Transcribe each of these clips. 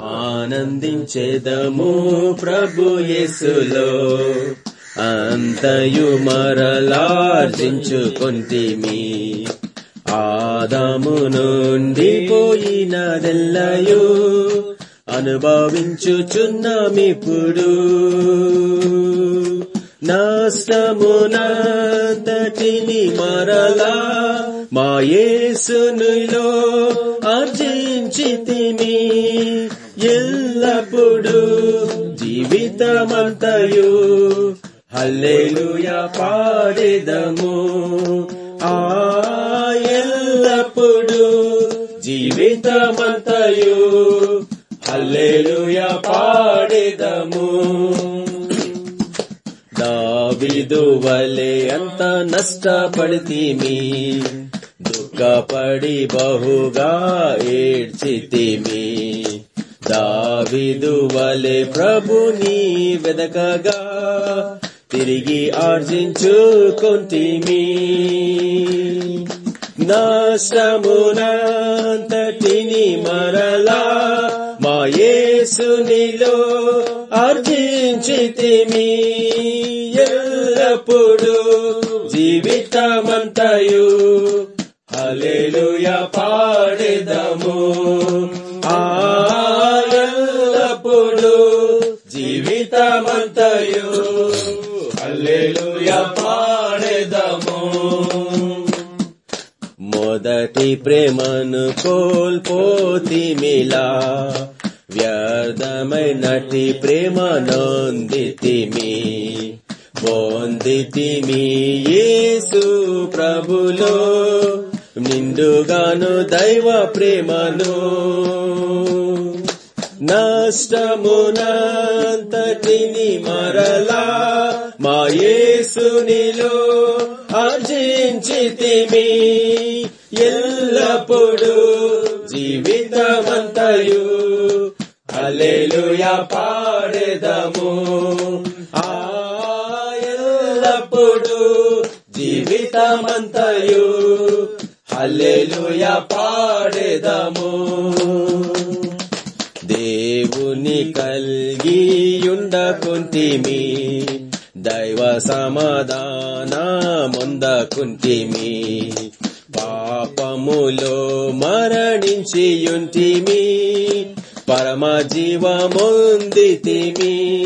ఆనందించేదము ప్రభు యేసులో. అంతయు మరలార్జించుకొంటిమి ఆదాము నుండి పోయినదెల్లయు అనుభవించుచున్నామిప్పుడు. నాశమునంతటిని మరలా మా యేసునిలో ఆర్జించితిమి ఎల్లప్పుడు జీవితమంతయు. హల్లెలూయా పాడేదము. ఆ ఎల్లప్పుడు జీవితమంతయు. హల్లెలూయా పాడేదము. దావిదు వలె అంత నష్టపడితిమి. దుఃఖపడి బహుగా ఏడ్చితిమి. దావిదువలే ప్రభుని వెదకగా తిరిగి ఆర్జించుకొంటిమి నాశమునంతటిని మరలా మా యేసునిలో ఆర్జించితిమి. ఎల్లప్పుడు జీవితమంతయు హల్లెలూయా పాడెదము. జీవితమంతయు హల్లెలూయా పాడెదము. మొదటి ప్రేమను కోల్పోతిమిలా వ్యర్థమైనటి ప్రేమ నొందితిమి పొందితిమి యేసు ప్రభులో. నిండుగాను దైవ ప్రేమను. నష్టమునంతటిని మరలా మా యేసునిలో ఆర్జించితిమి. ఎల్లప్పుడు జీవితమంతయు. హల్లెలూయా పాడెదము. ఆ ఎల్లప్పుడు జీవితమంతయు. అల్లెలుయా పాడెదము. దేవుని కల్గియుండకుంటిమి. దైవ సమాధానముందకుంటిమి పాపములో మరణించియుంటిమి. పరమ జీవముందితిమి.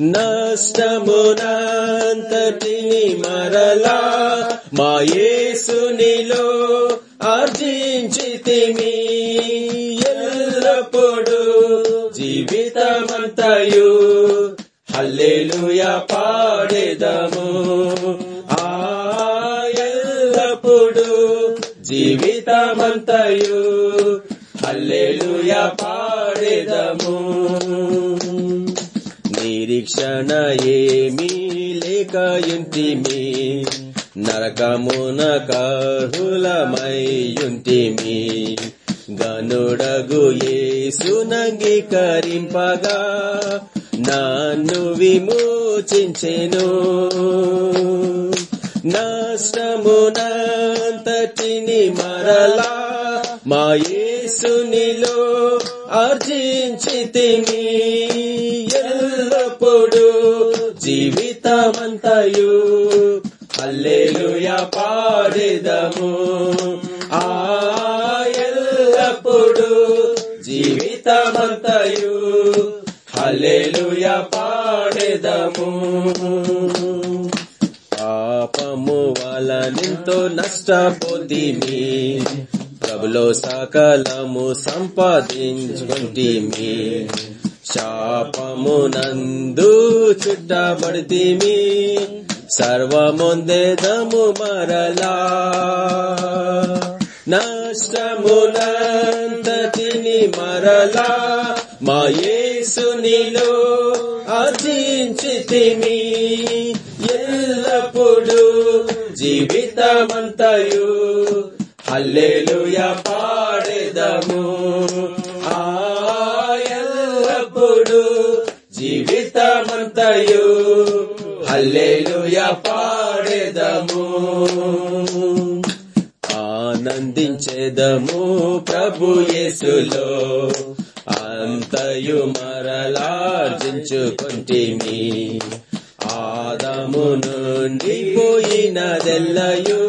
నష్టమునంతటిని మరలా మాయేసునిలో ఆర్జించితిమి ఎల్లప్పుడు జీవితమంతయు. హల్లెలూయా పాడేదము. ఆ ఎల్లప్పుడు జీవితమంతయు. హల్లెలూయా పాడేదము. నిరీక్షణ ఏమీ లేక ఇంటిమి. నరకమున కహులమయ్యుంటిమి గనుడగు యేసునంగీకరింపగా నన్ను విమోచించెను. నష్టమునంతటిని మరలా మా యేసునిలో ఆర్జించితిమి ఎల్లప్పుడు జీవితమంతయు. హల్లెలూయా పాడెదము. ఆ ఎల్లప్పుడు జీవితమంతయు. హల్లెలూయా పాడెదము. పాపము వలనెంతో నష్టపోతిమి ప్రభులో సకలము సంపాదించుకుంటిమి. శాపము నందు చుట్టబడితిమి. సర్వముందేదము మరలా. నష్టములంతటిని మరలా మా యేసునిలో అర్జించితిమి ఎల్లప్పుడు జీవితమంతయు హల్లెలూయా పాడెదము. ఆ ఎల్లప్పుడు జీవితమంతయు హల్లెలూయా పాడెదము. ఆనందించెదము ప్రభు యేసులో. అంతయు మరలార్జించుకుంటిమి. ఆదము నుండి పోయినదెల్లయు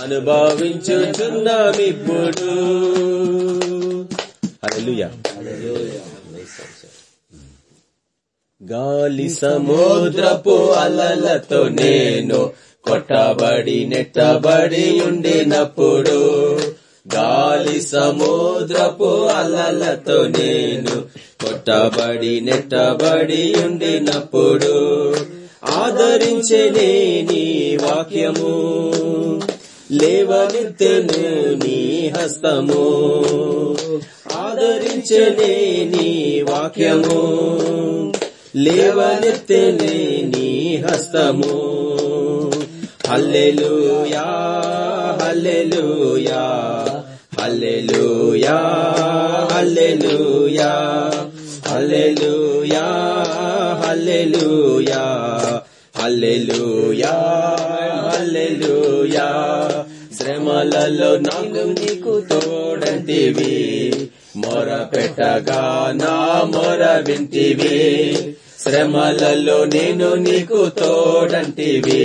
అనుభవించుచున్నామిప్పుడు. గాలి సముద్రపు అలలతో నేను కొట్టబడి నెట్టబడి ఉండినప్పుడు గాలి సముద్రపు అలలతో నేను కొట్టబడి నెట్టబడి ఉండినప్పుడు ఆదరించే నీ వాక్యము లేవనెత్తను నీ హస్తము ఆదరించనే నీ వాక్యము లేవనెత్తెనే నీ హస్తము. హల్లెలూయా హల్లెలూయా హల్లెలూయా హల్లెలూయా హల్లెలూయా హల్లెలూయా హల్లెలూయా హల్లెలూయా. శ్రమలలో నాకు నీకు తోడంటివి మొర పెట్టగా నా మొర వింటివి. శ్రమలలో నేను నీకు తోడంటివి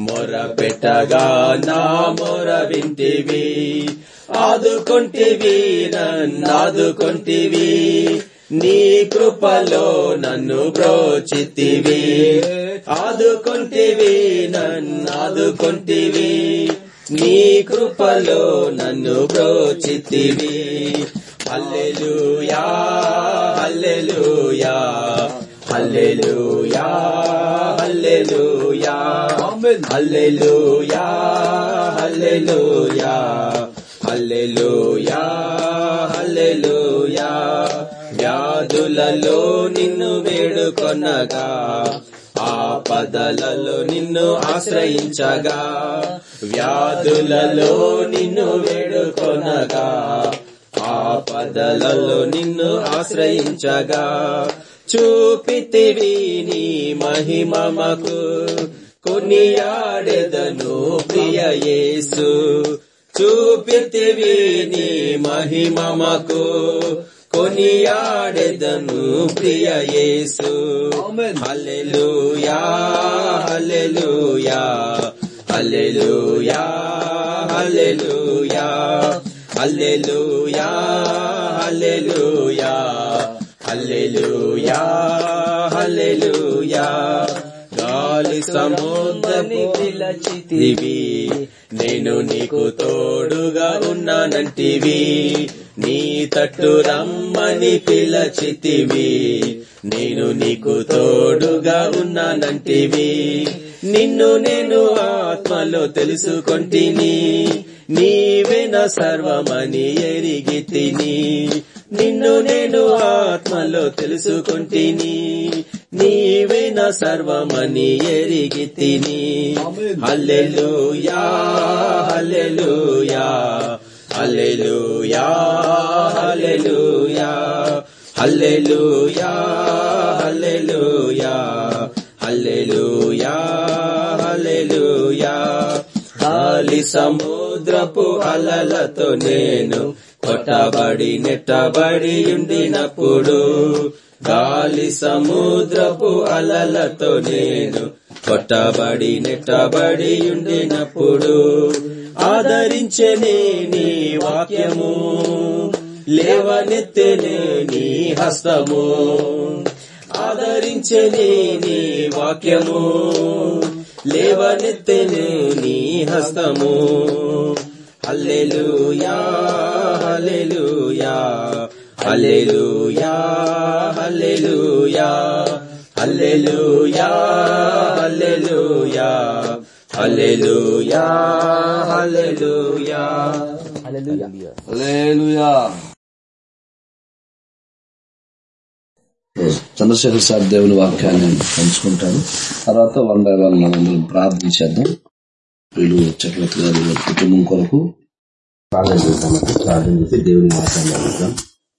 మొర పెట్టగా నా మొర వింటివి. ఆదుకుంటివి నన్నాదుకొంటివి నీ కృపలో నన్ను బ్రోచితివి ఆదుకుంటివి నన్నాదుకొంటివి నీ కృపలో నన్ను బ్రోచితివి అల్లెలుయా అల్లెలుయా వ్యాధులలో నిన్ను వేడుకొనగా ఆపదలలో నిన్ను ఆశ్రయించగా వ్యాధులలో నిన్ను వేడుకొనగా ఆపదలలో నిన్ను ఆశ్రయించగా చూపితివి నీ మహిమమకు కొనియాడెదను ప్రియ యేసు. చూపితివి నీ మహిమమకు కొనియాడెదను ప్రియ యేసు. హల్లెలూయా హల్లెలూయా హల్లెలూయా హల్లెలూయా హల్లెలూయా హల్లెలూయా. హల్లెలూయా హల్లెలూయా. గాలి సముద్రము పిలచితివి. నేను నీకు తోడుగా ఉన్నానంటివి. నీ తట్టు రమ్మని పిలచితివి. నేను నీకు తోడుగా ఉన్నానంటివి. నిన్ను నేను ఆత్మలో తెలుసుకొంటిని. నీవెన సర్వమని ఎరిగి తిని నిన్ను నేను ఆత్మలో తెలుసుకొంటిని. నీవెన సర్వమని ఎరిగి తిని హల్లెలూయా హల్లెలూయా హల్లెలూయా హల్లెలూయా హల్లెలూయా హల్లెలూయా హల్లెలూయా హల్లెలూయా. గాలి సముద్రపు అలలతో నేను పట్టబడి నెట్టబడి ఉండినప్పుడు గాలి సముద్రపు అలలతో నేను పట్టబడి నెట్టబడి ఉండినప్పుడు ఆదరించనే నీ వాక్యము లేవనెత్తనే నీ హస్తము ఆదరించనే నీ వాక్యము లేవనెత్తనే నీ హస్తము. హల్లెలూయా హల్లెలూయా హల్లెలూయా హల్లెలూయా హల్లెలూయా హల్లెలూయా హల్లెలూయా హల్లెలూయా. హల్లెలూయా. చంద్రశేఖర్ సార్ దేవుని వాక్యాన్ని పంచుకుంటాడు తర్వాత వన్ బై వన్ మనందరం ప్రార్థించేద్దాం వీళ్ళు చక్రవర్తి గారి కుటుంబం కొరకు ప్రార్థన చేద్దామంటే ప్రార్థన చేసి దేవుని మాట్లాడదాం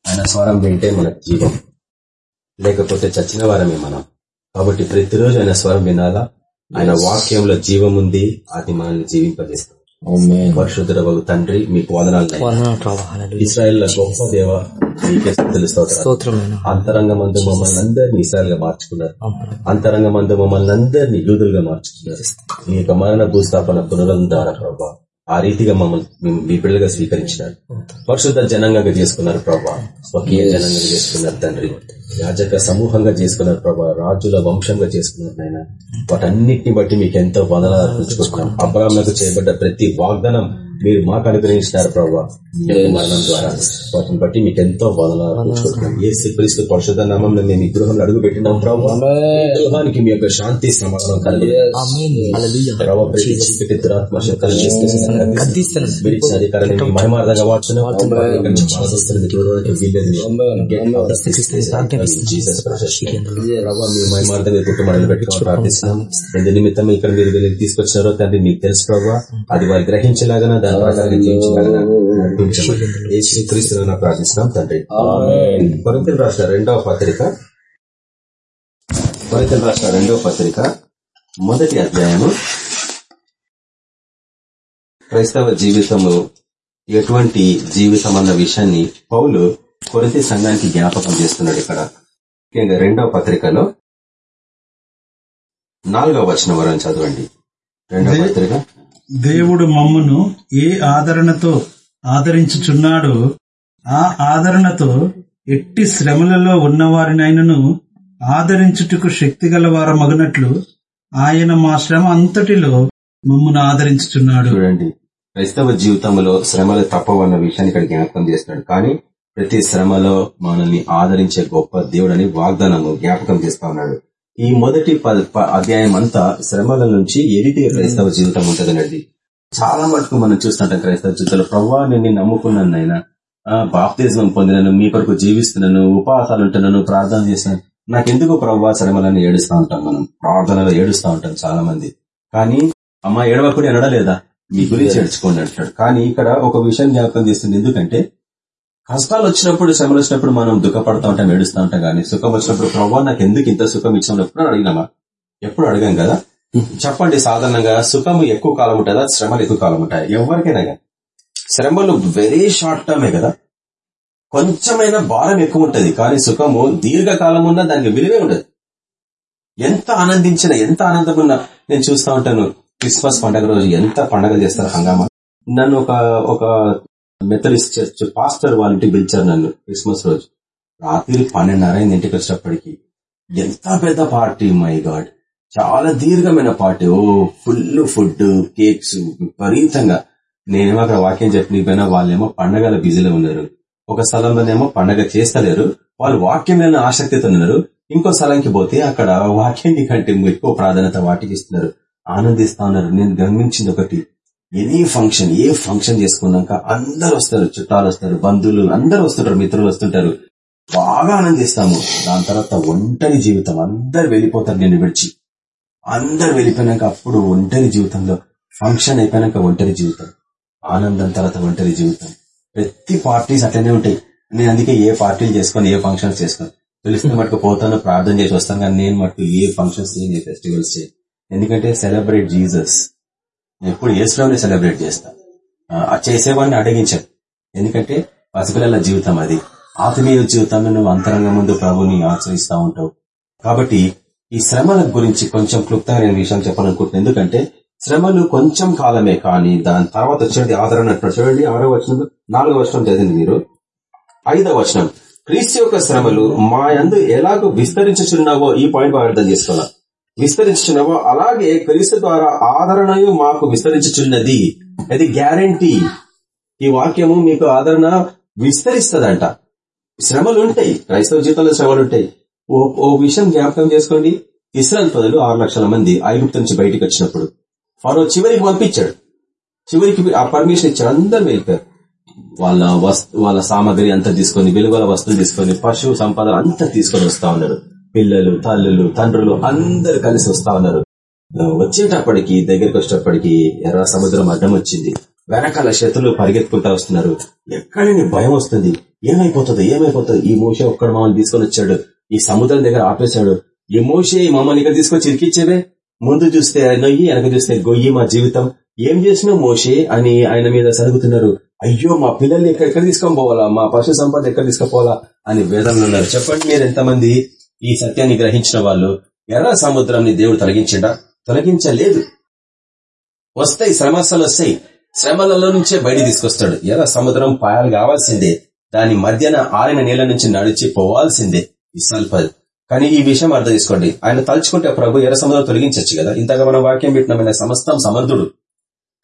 ఆయన స్వరం వింటే మనకు జీవం. లేకపోతే చచ్చిన వారమే మనం. కాబట్టి ప్రతిరోజు ఆయన స్వరం వినాలా? ఆయన వాక్యంలో జీవం ఉంది. అది మనల్ని జీవింపజేస్తాం ఆమేన్. పరిశుద్ధ తండ్రి మీకు వదనాలు. ఇస్రాయల్ గొప్ప దేవ మీకే స్తోత్రమైన అంతరంగ మందు మమ్మల్ని అందరినీ ఇస్రాయల్గా మార్చుకున్నారు. అంతరంగ మందు మమ్మల్ని అందరినీ యూదులుగా మార్చుకున్నారు. మీ యొక్క మరణ భూస్థాపన పునరుద్ధరణ ద్వారా ప్రభా. ఆ రీతిగా మమ్మల్ని మీ- పిల్లలుగా స్వీకరించినారు. పరిశుద్ధ జనాంగంగా చేసుకున్నారు ప్రభా. స్వకీయ జనాంగంగా చేసుకున్నారు తండ్రి. యాజక సమూహంగా చేసుకున్నారు ప్రభా. రాజుల వంశంగా చేసుకున్నారు నాయన. వాటన్నిటిని బట్టి మీకు ఎంతో వదనాలు అర్పించుకుంటున్నాం అబ్రాహ్మణకు చేయబడ్డ ప్రతి వాగ్దానం మీరు మాకు అనుగ్రహించినారు ప్రభా. మీ యొక్క మరణం ద్వారా. వాటిని బట్టి మీకు ఎంతో వదనాలు ఏ క్రీస్తు పరిశుద్ధ నామంలో మేము ఈ గృహంలో అడుగు పెట్టినాం ప్రభా ఈ గృహానికి మీ యొక్క శాంతి సమాధానం. ప్రభావ మీ మహిమార్థంగా వాడుతున్నాం. ప్రభావ పెట్టుకోవాలి ప్రార్థిస్తున్నాం. ఎందు నిమిత్తం ఇక్కడ మీరు వీళ్ళని తీసుకొచ్చారో తండ్రి మీకు తెలుసు ప్రభావ అది వారు గ్రహించలాగా దాని ప్రకారంగా జీవించలాగా నడిపించమని యేసు క్రీస్తునామమున ప్రార్థిస్తున్నాం తండ్రి. కొరింథీయులు రాష్ట్ర రెండవ పత్రిక. కొరింథీయులు రాష్ట్ర రెండవ పత్రిక మొదటి అధ్యాయము. క్రైస్తవ జీవితము ఎటువంటి జీవితం అన్న విషయాన్ని పౌలు కొరింథీ సంఘానికి జ్ఞాపకం చేస్తున్నాడు ఇక్కడ. ముఖ్యంగా రెండవ పత్రికలో నాలుగవ వచనం వరం చదవండి. రెండవ పత్రిక. దేవుడు మమ్మును ఏ ఆదరణతో ఆదరించుచున్నాడో ఆ ఆదరణతో ఎట్టి శ్రమలలో ఉన్నవారినైనను ఆదరించుటకు శక్తి గలవార మగనట్లు ఆయన మా శ్రమ అంతటిలో మమ్మను ఆదరించుచున్నాడు. చూడండి. క్రైస్తవ జీవితంలో శ్రమలు తప్పవన్న విషయాన్ని ఇక్కడ జ్ఞాపకం చేస్తున్నాడు. కానీ ప్రతి శ్రమలో మనల్ని ఆదరించే గొప్ప దేవుడని వాగ్దానము జ్ఞాపకం చేస్తా ఉన్నాడు. ఈ మొదటి ప- ప- అధ్యాయం అంతా శ్రమల నుంచి ఎరిటి క్రైస్తవ జీవితం ఉంటదనేది చాలా మటుకు మనం చూస్తుంటాం క్రైస్తవ జీవితంలో ప్రవ్వా నేను నమ్ముకున్నాను నాయన. బాప్తిజం పొందినను మీ కొరకు జీవిస్తున్నాను ఉపవాసాలు ఉంటున్నాను ప్రార్థన చేస్తున్నాను. నాకెందుకు ప్రవ్వా శ్రమలను ఏడుస్తా ఉంటాం మనం? ప్రార్థనలో ఏడుస్తా ఉంటాం చాలా మంది కానీ అమ్మ ఏడవకుడి అనడలేదా మీ గురించి ఏడ్చుకోండి అంటాడు. కానీ ఇక్కడ ఒక విషయం జ్ఞాపకం చేస్తుంది. ఎందుకంటే కష్టాలు వచ్చినప్పుడు శ్రమలు వచ్చినప్పుడు మనం దుఃఖపడతా ఉంటాం ఏడుస్తూ ఉంటాం కానీ సుఖం వచ్చినప్పుడు ప్రభావ నాకు ఎందుకు ఇంత సుఖం ఇచ్చినప్పుడు? ఎప్పుడు అడిగినామా? ఎప్పుడు అడిగాం కదా? చెప్పండి సాధారణంగా సుఖం ఎక్కువ కాలం ఉంటుందా? శ్రమలు ఎక్కువ కాలం ఉంటాయి? ఎవరికైనా కానీ శ్రమలు వెరీ షార్ట్ టర్మే కదా? కొంచెమైన భారం ఎక్కువ ఉంటది కానీ సుఖము దీర్ఘకాలం ఉన్నా దానికి విలువే ఉండదు. ఎంత ఆనందించినా ఎంత ఆనందం ఉన్నా నేను చూస్తా ఉంటాను క్రిస్మస్ పండగ రోజు ఎంత పండగలు చేస్తారు హంగామా? నన్ను ఒక ఒక మెథడిస్ట్ చర్చ్ పాస్టర్ వాళ్ళ ఇంటికి పిలిచారు నన్ను క్రిస్మస్ రోజు. రాత్రి పన్నెండున్నర అయింది ఇంటికి వచ్చేటప్పటికి ఎంత పెద్ద పార్టీ మై గాడ్. చాలా దీర్ఘమైన పార్టీ. ఓ ఫుల్ ఫుడ్ కేక్స్ విపరీతంగా. నేనేమో అక్కడ వాక్యం చెప్పిన వాళ్ళేమో పండగల బిజీలో ఉన్నారు. ఒక స్థలంలోనేమో పండగ చేస్తలేరు. వాళ్ళు వాక్యం మీద ఆసక్తితో ఉన్నారు. ఇంకో స్థలంకి పోతే అక్కడ వాక్యాన్ని కంటే ఎక్కువ ప్రాధాన్యత వాటికి ఇస్తున్నారు. ఆనందిస్తా ఉన్నారు. నేను గమనించింది ఒకటి. ఎనీ ఫంక్షన్ ఏ ఫంక్షన్ చేసుకున్నాక అందరు వస్తారు చుట్టాలు వస్తారు బంధువులు అందరు వస్తుంటారు మిత్రులు వస్తుంటారు. బాగా ఆనందిస్తాము. దాని తర్వాత ఒంటరి జీవితం అందరు వెళ్ళిపోతారు నిన్ను విడిచి. అందరు వెళ్ళిపోయినాక అప్పుడు ఒంటరి జీవితంలో ఫంక్షన్ అయిపోయినాక ఒంటరి జీవితం. ఆనందం తర్వాత ఒంటరి జీవితం. ప్రతి పార్టీస్ అట్లనే ఉంటాయి. నేను అందుకే ఏ పార్టీలు చేసుకొని ఏ ఫంక్షన్స్ చేసుకొని. తెలిసిన మటుకు పోతాను ప్రార్థన చేసి వస్తాను కానీ నేను మటుకు ఏ ఫంక్షన్స్ ఏ ఫెస్టివల్స్ ఎందుకంటే సెలబ్రేట్ జీసస్ నేను ఎప్పుడు ఏసులోనే సెలబ్రేట్ చేస్తా. ఆ, చేసేవాడిని అడిగించాను. ఎందుకంటే పసిపిల్లల జీవితం అది. ఆత్మీయ జీవితంలో నువ్వు అంతరంగ ముందు ప్రభుని ఆచరిస్తా ఉంటావు. కాబట్టి ఈ శ్రమల గురించి కొంచెం క్లుప్తంగా నేను విషయం చెప్పాలనుకుంటున్నాను ఎందుకంటే శ్రమలు కొంచెం కాలమే కానీ దాని తర్వాత వచ్చినది ఆదరణ చూడండి ఆరో వచనం నాలుగో వచనం చదివింది మీరు. ఐదవ వచనం క్రీస్తు యొక్క శ్రమలు మా యందు ఎలాగో విస్తరించుచున్నావో ఈ పాయింట్ బాగా అర్థం చేసుకోవాలి? విస్తరించినవో అలాగే క్రీస్తు ద్వారా ఆదరణయు మాకు విస్తరించుచున్నది. అది గ్యారంటీ. ఈ వాక్యము మీకు ఆదరణ విస్తరిస్తదంట. శ్రమలు ఉంటాయి క్రైస్తవ జీవితంలో శ్రమలు ఉంటాయి ఓ ఓ విషయం జ్ఞాపకం చేసుకోండి. ఇస్రాయల్ ప్రజలు ఆరు లక్షల మంది ఐగుప్తు నుంచి బయటకు వచ్చినప్పుడు ఫరో చివరికి పంపించాడు. చివరికి ఆ పర్మిషన్ ఇచ్చాడు అందరు వెళ్ళిపోయారు. వాళ్ళ వస్తు వాళ్ళ సామాగ్రి అంతా తీసుకొని విలువల వస్తువులు తీసుకొని పశువు సంపద అంతా తీసుకొని వస్తా ఉన్నాడు. పిల్లలు తల్లులు తండ్రులు అందరు కలిసి వస్తా ఉన్నారు. వచ్చేటప్పటికి దగ్గరికి వచ్చేటప్పటికి ఎర్ర సముద్రం అడ్డం వచ్చింది. వెనకాల శత్రులు పరిగెత్తుకుంటా వస్తున్నారు. ఎక్కడని భయం వస్తుంది. ఏమైపోతుంది ఏమైపోతుంది. ఈ మోసే ఒక్కడ మమ్మల్ని తీసుకొని వచ్చాడు. ఈ సముద్రం దగ్గర ఆపేశాడు. ఈ మోసే మమ్మల్ని ఇక్కడ తీసుకొచ్చి ఇరికిచ్చేవే? ముందు చూస్తే నొయ్యి వెనక చూస్తే గొయ్యి మా జీవితం. ఏం చేసినా మోషే అని ఆయన మీద సరుగుతున్నారు. అయ్యో మా పిల్లల్ని ఎక్కడ తీసుకొని పోవాలా? మా పశు సంపద ఎక్కడ తీసుకుపోవాలా? అని వేదంలో ఉన్నారు. చెప్పండి మీరు ఎంతమంది? ఈ సత్యాన్ని గ్రహించిన వాళ్ళు ఎర్ర సముద్రంని దేవుడు తొలగించిండా? తొలగించలేదు. వస్తాయి శ్రమస్సలు వస్తాయి. శ్రమలలో నుంచే బయట తీసుకొస్తాడు. ఎర్ర సముద్రం పాయాలు కావాల్సిందే. దాని మధ్యన ఆరిన నీళ్ళ నుంచి నడిచి పోవాల్సిందే. ఇసాల్పల్ కానీ ఈ విషయం అర్థం చేసుకోండి. ఆయన తలుచుకుంటే ప్రభు ఎర్ర సముద్రం తొలగించచ్చు కదా? ఇంతగా మనం వాక్యం పెట్టినమైన సమస్తం సమర్థుడు.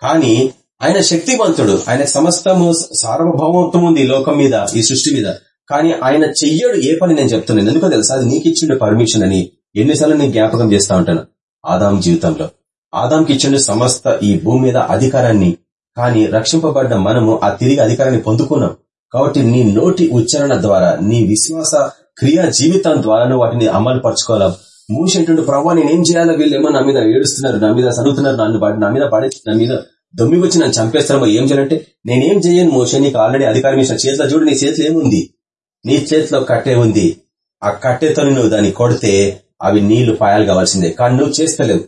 కానీ ఆయన శక్తివంతుడు. ఆయన సమస్తము సార్వభౌమత్వం ఉంది ఈ లోకం మీద ఈ సృష్టి మీద. కానీ ఆయన చెయ్యడు ఏ పని నేను చెప్తున్నాను. ఎందుకో తెలుసా? అది నీకు ఇచ్చిండు పర్మిషన్ అని ఎన్నిసార్లు నేను జ్ఞాపకం చేస్తా ఉంటాను. ఆదాం జీవితంలో. ఆదాంకి ఇచ్చిండు సమస్త ఈ భూమి మీద అధికారాన్ని కానీ రక్షింపబడ్డ మనము ఆ తిరిగి అధికారాన్ని పొందుకున్నాం. కాబట్టి నీ నోటి ఉచ్చారణ ద్వారా నీ విశ్వాస క్రియా జీవితం ద్వారాను వాటిని అమలు పరచుకోవాలి? మూసేటువంటి ప్రభావ నేనేం చేయాలో? వీళ్ళేమో నా మీద ఏడుస్తున్నారు నా మీద చదువుతున్నారు నన్ను నా మీద పడే నా మీద దొమ్మి వచ్చి నన్ను చంపేస్తారో ఏం చేయాలంటే నేనేం చేయను మోసే నీకు ఆల్రెడీ అధికారం ఇచ్చిన చేతిలో చూడు నీ చేతిలో ఏముంది? నీ చేతిలో కట్టే ఉంది. ఆ కట్టెతో నువ్వు దాన్ని కొడితే అవి నీళ్ళు పాయాలు కావాల్సిందే. కానీ నువ్వు చేస్తలేవు.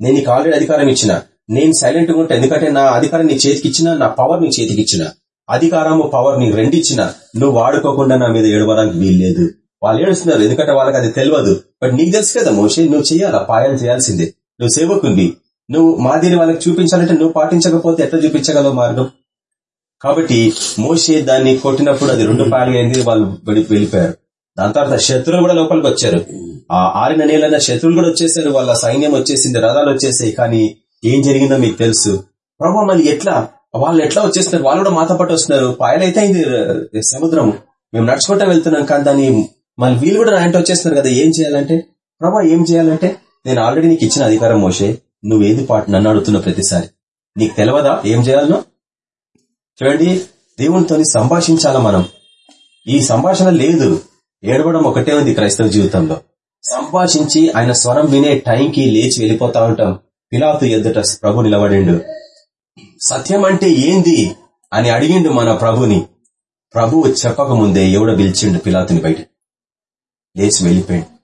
నేను నీకు ఆల్రెడీ అధికారం ఇచ్చిన. నేను సైలెంట్గా ఉంటా ఎందుకంటే నా అధికారం నీ చేతికి ఇచ్చిన నా పవర్ నీ చేతికి ఇచ్చిన. అధికారము పవర్ నీకు రెండిచ్చిన నువ్వు వాడుకోకుండా నా మీద ఏడవడానికి వీల్లేదు. వాళ్ళు ఏడుస్తున్నారు. ఎందుకంటే వాళ్ళకి అది తెలియదు. బట్ నీకు తెలుసు కదా మోషే నువ్వు చేయాలా? పాయాలు చేయాల్సిందే. నువ్వు సేవకుంది నువ్వు మాదిరి వాళ్ళకి చూపించాలంటే నువ్వు పాటించకపోతే ఎట్లా చూపించగలవు మార్గం? కాబట్టి మోసే దాన్ని కొట్టినప్పుడు అది రెండు పాయలుగా అయింది వాళ్ళు వెళ్ళిపోయారు. దాని తర్వాత శత్రువులు కూడా లోపలికి వచ్చారు. ఆ ఆరిన నీళ్ళైన శత్రువులు కూడా వచ్చేసారు. వాళ్ళ సైన్యం వచ్చేసింది రథాలు వచ్చేసాయి. కానీ ఏం జరిగిందో మీకు తెలుసు. ప్రభావ మళ్ళీ ఎట్లా వాళ్ళు ఎట్లా వచ్చేస్తున్నారు? వాళ్ళు కూడా మాతో పాటు వస్తున్నారు. పాయలైతే అయింది సముద్రం మేము నడుచుకుంటా వెళ్తున్నాం కానీ దాన్ని మళ్ళీ వీళ్ళు కూడా నాయంట వచ్చేస్తున్నారు కదా. ఏం చేయాలంటే ప్రభా ఏం చేయాలంటే నేను ఆల్రెడీ నీకు ఇచ్చిన అధికారం మోసే నువ్వేది పాటు నన్ను అడుగుతున్న ప్రతిసారి? నీకు తెలియదా ఏం చేయాలనో? చూడండి దేవునితో సంభాషించాలా మనం? ఈ సంభాషణ లేదు. ఏడవడం ఒకటే ఉంది క్రైస్తవ జీవితంలో. సంభాషించి ఆయన స్వరం వినే టైంకి లేచి వెళ్ళిపోతా ఉంటాం. పిలాతు ఎదుట ప్రభు నిలబడిండు. సత్యం అంటే ఏంది అని అడిగిండు మన ప్రభుని. ప్రభు చెప్పక ముందే ఎవడ పిలిచిండు పిలాతుని బయట. లేచి వెళ్ళిపోయాడు.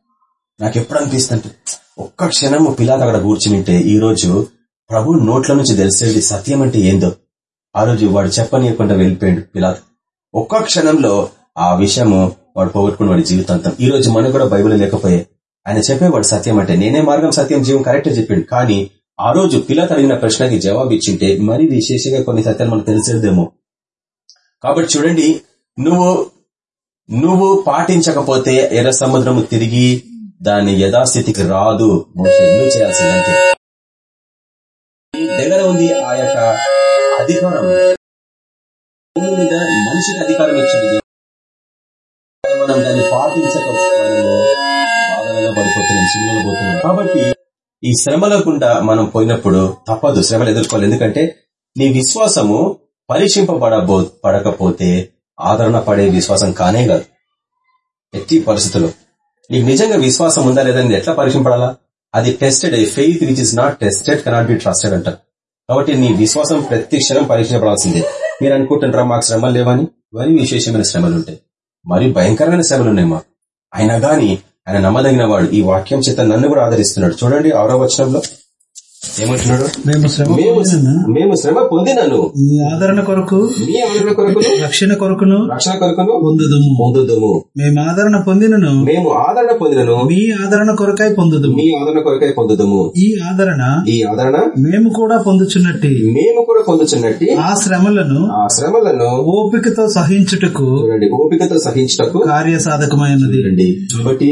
నాకు ఎప్పుడు అనిపిస్తుంటే ఒక్క క్షణము పిలాత్ అక్కడ కూర్చునింటే ఈ రోజు ప్రభు నోట్ల నుంచి తెలిసేది సత్యం అంటే ఏందో. ఆ రోజు వాడు చెప్పనీయకుండా వెళ్ళిపోయాడు పిలాత్. ఒక్క క్షణంలో ఆ విషయము వాడు పోగొట్టుకుని వాడి జీవితాంతం. ఈ రోజు మనకు కూడా బైబిల్ లేకపోయే. ఆయన చెప్పేవాడు సత్యం అంటే నేనే మార్గం సత్యం జీవం కరెక్ట్ చెప్పాడు. కానీ ఆ రోజు పిల్లలు అడిగిన ప్రశ్నకి జవాబు ఇచ్చింటే మరి విశేషంగా కొన్ని సత్యాలు మనకు తెలిసేదేమో. కాబట్టి చూడండి నువ్వు నువ్వు పాటించకపోతే ఎర్ర సముద్రము తిరిగి దాని యథాస్థితికి రాదు నువ్వు చేయాల్సిందంటే దగ్గర ఉంది ఆ యొక్క అధికారం. భూమి మీద మనిషికి అధికారం ఇచ్చింది. మనం దాన్ని పాటించకపోవడంలో బాధలలో పడిపోతున్నాం పోతున్నాం కాబట్టి ఈ శ్రమల మనం పోయినప్పుడు తప్పదు శ్రమలు ఎదుర్కోవాలి. ఎందుకంటే నీ విశ్వాసము పరీక్షింపబడబో పడకపోతే ఆదరణ పడే విశ్వాసం కానే కాదు. ఎట్టి పరిస్థితుల్లో. నీకు నిజంగా విశ్వాసం ఉందా లేదా ఎట్లా పరీక్షింపడాలా అది tested faith which is not tested cannot be trusted అంటారు. కాబట్టి నీ విశ్వాసం ప్రతి క్షణం పరీక్షించబడాల్సిందే మీరు అనుకుంటుంటారా మాకు శ్రమలు లేవని? మరి విశేషమైన శ్రమలు ఉంటాయి. మరి భయంకరమైన శ్రమలు ఉన్నాయి మాకు. అయినా గాని ఆయన నమ్మదగిన వాడు ఈ వాక్యం చేత నన్ను కూడా ఆదరిస్తున్నాడు. చూడండి ఆరో వచనంలో. ఏమంటున్నాడు? మేము శ్రమ పొందినను. మీ ఆదరణ కొరకు మీ ఆదరణ కొరకును రక్షణ కొరకును రక్షణ కొరకును పొందుదుము. పొందుదము. మేము ఆదరణ పొందినను. మేము ఆదరణ పొందినను. మీ ఆదరణ కొరకై పొందుదుము. మీ ఆదరణ కొరకై పొందుదము. ఈ ఆదరణ ఈ ఆదరణ మేము కూడా పొందుచున్నట్టి. మేము కూడా పొందుచున్నట్టి. ఆ శ్రమలను ఆ శ్రమలను ఓపికతో సహించుటకు చూడండి ఓపికతో సహించటకు కార్యసాధకమైనది. చూడండి. కాబట్టి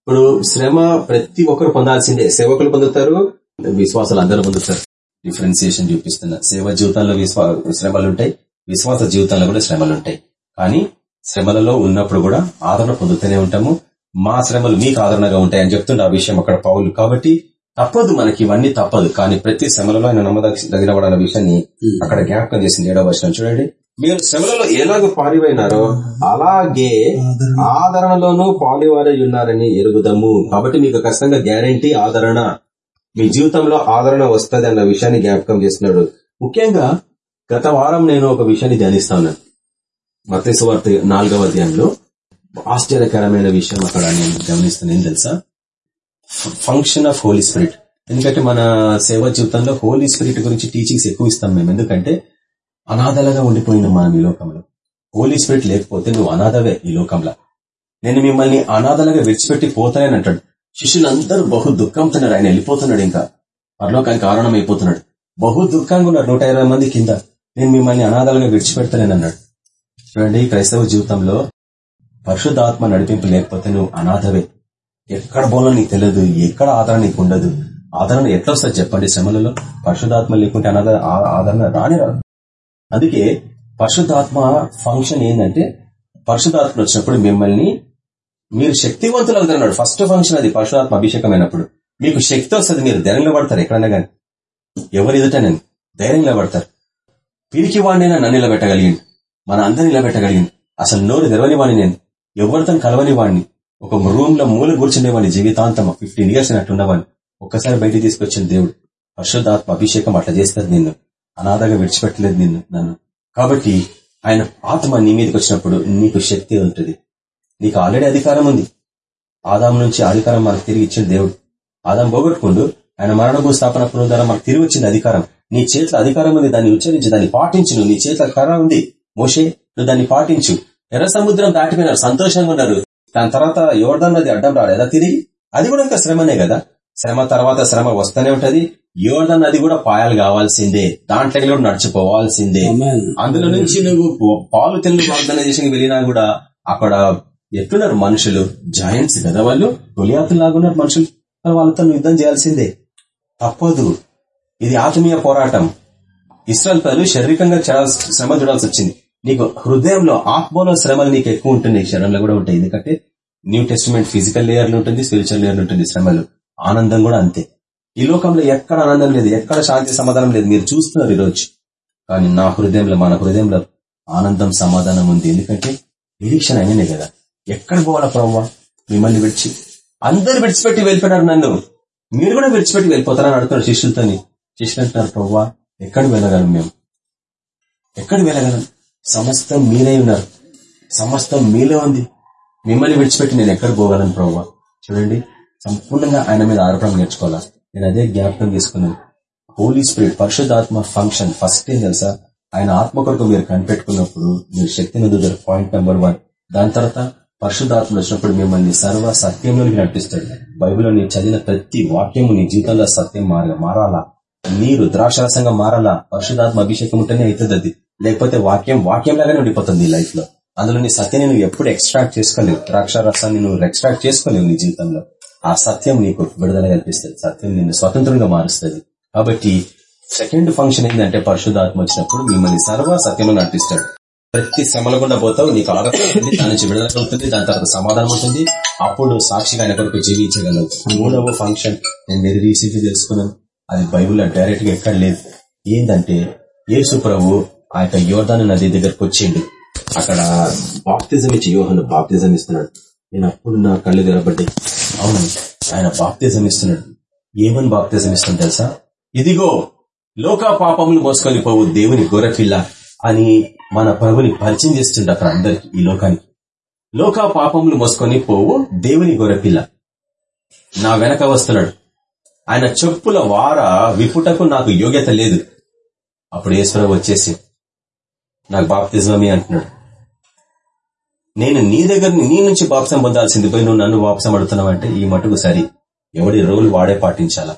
ఇప్పుడు శ్రమ ప్రతి ఒక్కరు పొందాల్సిందే. సేవకులు పొందుతారు విశ్వాసాలు అందరూ పొందుతారు డిఫరెన్సియేషన్ చూపిస్తున్నా సేవ జీవితంలో విశ్వా శ్రమలు ఉంటాయి విశ్వాస జీవితంలో కూడా శ్రమలు ఉంటాయి కానీ శ్రమలలో ఉన్నప్పుడు కూడా ఆదరణ పొందుతూనే ఉంటాము. మా శ్రమలు మీకు ఆదరణగా ఉంటాయని చెప్తుండే ఆ విషయం అక్కడ పౌలు. కాబట్టి తప్పదు మనకి ఇవన్నీ తప్పదు. కానీ ప్రతి శ్రమలలో ఆయన నమ్మదగిన విషయాన్ని అక్కడ జ్ఞాపకం చేసింది ఏడవ వర్షం చూడండి. మీరు శ్రమలలో ఎలాగో పారిపోయినారో అలాగే ఆదరణలోనూ పాలివారై ఉన్నారని ఎరుగుదము. కాబట్టి మీకు ఖచ్చితంగా గ్యారంటీ ఆదరణ. మీ జీవితంలో ఆదరణ వస్తుంది అన్న విషయాన్ని జ్ఞాపకం చేస్తున్నాడు. ముఖ్యంగా గత వారం నేను ఒక విషయాన్ని ధ్యానిస్తా ఉన్నాను. మతేశ్వార్త నాలుగవ అధ్యాయంలో ఆశ్చర్యకరమైన విషయం అక్కడ నేను గమనిస్తాను ఏం తెలుసా? ఫంక్షన్ ఆఫ్ హోలీ స్పిరిట్ ఎందుకంటే మన సేవ జీవితంలో హోలీ స్పిరిట్ గురించి టీచింగ్స్ ఎక్కువ ఇస్తాం మేము. ఎందుకంటే అనాథలుగా ఉండిపోయింది మనం ఈ లోకంలో. హోలీ స్పిరిట్ లేకపోతే నువ్వు అనాథవే ఈ లోకంలో. నేను మిమ్మల్ని అనాథలుగా విడిచిపెట్టి పోతానని అంటాడు. శిష్యులందరూ బహు దుఃఖంతున్నారు ఆయన వెళ్ళిపోతున్నాడు ఇంకా. పరలోకానికి కారణం అయిపోతున్నాడు బహు దుఃఖంగా ఉన్నారు. నూట ఇరవై మంది కింద. నేను మిమ్మల్ని అనాథాలుగా విడిచిపెడతానని అన్నాడు చూడండి క్రైస్తవ జీవితంలో పరిశుద్ధాత్మ నడిపింపు లేకపోతే నువ్వు అనాథవే. ఎక్కడ బోలో నీకు తెలియదు ఎక్కడ ఆదరణ నీకు ఉండదు. ఆదరణ ఎట్లా వస్తుంది చెప్పండి శ్రమలలో? పరిశుద్ధాత్మ లేకుంటే అనాథ ఆదరణ రాని రాదు. అందుకే పరిశుద్ధాత్మ ఫంక్షన్ ఏంటంటే పరిశుద్ధాత్మ వచ్చినప్పుడు మిమ్మల్ని మీరు శక్తివంతులు అవుతున్నాడు ఫస్ట్ ఫంక్షన్ అది పరిశుధాత్మ అభిషేకమైనప్పుడు మీకు శక్తి వస్తుంది మీరు ధైర్యంగా పడతారు ఎక్కడైనా కానీ ఎవరు ఎదుట నేను ధైర్యంగా పడతారు పిరికి వాడినైనా నన్ను నిలబెట్టగలిగిండు. మన అందరిని నిలబెట్టగలిగింది అసలు నోరు తెరవని వాడిని నేను. ఎవరితో కలవని వాడిని. ఒక రూమ్లో మూల కూర్చుండేవాడిని జీవితాంతం. ఫిఫ్టీన్ ఇయర్స్ ఉన్నట్టున్నవాడిని ఒక్కసారి బయట తీసుకొచ్చిన దేవుడు. పరిశుద్ధాత్మ అభిషేకం అట్లా చేస్తారు నిన్ను. అనాథగా విడిచిపెట్టలేదు నిన్ను నన్ను. కాబట్టి ఆయన ఆత్మ నీ మీదకి వచ్చినప్పుడు నీకు శక్తి ఉంటుంది. నీకు ఆల్రెడీ అధికారం ఉంది. ఆదాం నుంచి అధికారం మనకు తిరిగి ఇచ్చిన దేవుడు. ఆదాం పోగొట్టుకుండు ఆయన మరణ భూస్థాపన పునరుద్ధరణ మనకు తిరిగి వచ్చింది అధికారం. నీ చేతిలో అధికారం ఉంది దాన్ని ఉచ్చరించి దాన్ని పాటించు నీ చేతిలో కర్ర ఉంది. మోషే నువ్వు దాన్ని పాటించు. ఎర్ర సముద్రం దాటిపోయినారు సంతోషంగా ఉన్నారు. దాని తర్వాత ఎవరిదన్నది అడ్డం రాలేదా. తిరిగి? అది కూడా ఇంకా శ్రమనే కదా. శ్రమ తర్వాత శ్రమ వస్తూనే ఉంటది. యోర్దన్ నది కూడా పాయాలు కావాల్సిందే. దాంట్లో కూడా నడిచిపోవాల్సిందే. అందులో నుంచి నువ్వు పాలు తెల్లు వాగ్దాన వెళ్ళినా కూడా అక్కడ ఎట్లున్నారు మనుషులు? జాయింట్స్ కదా వాళ్ళు? లాగున్నారు మనుషులు. వాళ్ళతో నువ్వు యుద్ధం చేయాల్సిందే. తప్పదు. ఇది ఆత్మీయ పోరాటం. ఇస్రాయల్ ప్రజలు శారీరకంగా చాలా శ్రమ చూడాల్సి వచ్చింది. నీకు హృదయంలో ఆత్మలో శ్రమలు నీకు ఎక్కువ ఉంటున్నాయి. శరణంలో కూడా ఉంటాయి. ఎందుకంటే న్యూ టెస్టిమెంట్ ఫిజికల్ లేయర్లు ఉంటుంది స్పిరిచువల్ లేయర్లు ఉంటుంది శ్రమలు. ఆనందం కూడా అంతే. ఈ లోకంలో ఎక్కడ ఆనందం లేదు ఎక్కడ శాంతి సమాధానం లేదు. మీరు చూస్తున్నారు ఈరోజు. కానీ నా హృదయంలో మన హృదయంలో ఆనందం సమాధానం ఉంది. ఎందుకంటే నిరీక్షణ అయిననే కదా. ఎక్కడ పోవాలా ప్రవ్వా? మిమ్మల్ని విడిచి. అందరు విడిచిపెట్టి వెళ్ళిపోయినారు నన్ను. మీరు కూడా విడిచిపెట్టి వెళ్ళిపోతారని అడుగుతారు శిష్యులతోని. శిష్యులు అంటున్నారు ప్రవ్వా ఎక్కడ వెళ్ళగలం మేము? ఎక్కడ వెళ్ళగలం? సమస్తం మీరే ఉన్నారు. సమస్తం మీలో ఉంది. మిమ్మల్ని విడిచిపెట్టి నేను ఎక్కడ పోగలను ప్రవ్వా? చూడండి సంపూర్ణంగా ఆయన మీద ఆరోపణ నేర్చుకోవాలా? నేను అదే జ్ఞాపకం తీసుకున్నాను. హోలీ స్పిరిట్ పరిశుద్ధాత్మ ఫంక్షన్ ఫస్ట్ ఏం తెలుసా? ఆయన ఆత్మ కొరకు మీరు కనిపెట్టుకున్నప్పుడు మీరు శక్తిని నదుదరు పాయింట్ నెంబర్ వన్ దాని తర్వాత పరిశుద్ధాత్మ వచ్చినప్పుడు మిమ్మల్ని సర్వ సత్యంలో నడిపిస్తాడు. బైబిల్లో నీ చదివిన ప్రతి వాక్యము నీ జీవితంలో సత్యం మార మారాలా? నీరు ద్రాక్షరసంగా మారాలా? పరిశుధాత్మ అభిషేకం ఉంటేనే అవుతుంది అది లేకపోతే వాక్యం వాక్యం లాగానే ఉండిపోతుంది నీ లైఫ్లో అందులో నీ సత్యాన్ని నువ్వు ఎప్పుడు ఎక్స్ట్రాక్ట్ చేసుకోలేవు. ద్రాక్షరసాన్ని నువ్వు ఎక్స్ట్రాక్ట్ చేసుకోలేవు నీ జీవితంలో. ఆ సత్యం నీకు విడుదల కల్పిస్తుంది. సత్యం నిన్ను స్వతంత్రంగా మారుస్తుంది. కాబట్టి సెకండ్ ఫంక్షన్ ఏంటంటే పరిశుధాత్మ వచ్చినప్పుడు మిమ్మల్ని సర్వ సత్యంలో నడిపిస్తాడు. ప్రతి శ్రమల గుండా పోతావు నీకు ఆరోగ్యం ఉంటుంది దాని నుంచి విడుదల కలుగుతుంది దాని తర్వాత సమాధానం ఉంటుంది. అప్పుడు సాక్షిగా ఆయన కొరకు జీవించగలవు మూడవ ఫంక్షన్ నేను మీరు రీసెంట్ తెలుసుకున్నాను. అది బైబుల్లో డైరెక్ట్గా ఎక్కడ లేదు. ఏంటంటే యేసు ప్రభు ఆ యొక్క యోర్దాను నది దగ్గరకు వచ్చిండు. అక్కడ బాప్తిజం ఇచ్చి యోహను బాప్తిజం ఇస్తున్నాడు. నేను అప్పుడు నా కళ్ళు తెరబడ్డాయి అవును ఆయన బాప్తిజం ఇస్తున్నాడు. ఏమని బాప్తిజం ఇస్తుంది తెలుసా? ఇదిగో లోక పాపములు మోసుకొని పోవు దేవుని గొర్రెపిల్ల అని మన ప్రభుని పరిచయం చేస్తుండే అక్కడ అందరికి ఈ లోకానికి. లోక పాపములు మోసుకొని పోవు దేవుని గొర్రెపిల్ల నా వెనక వస్తున్నాడు. ఆయన చెప్పుల వార విపుటకు నాకు యోగ్యత లేదు. అప్పుడు ఈశ్వర వచ్చేసి నాకు బాప్తిజమే అంటున్నాడు. నేను నీ దగ్గర నీ నుంచి బాప్సం పొందాల్సింది పోయి నువ్వు నన్ను బాప్సం అడుగుతున్నావు అంటే ఈ మటుకు సరి. ఎవడి రోల్ వాడే పాటించాలా?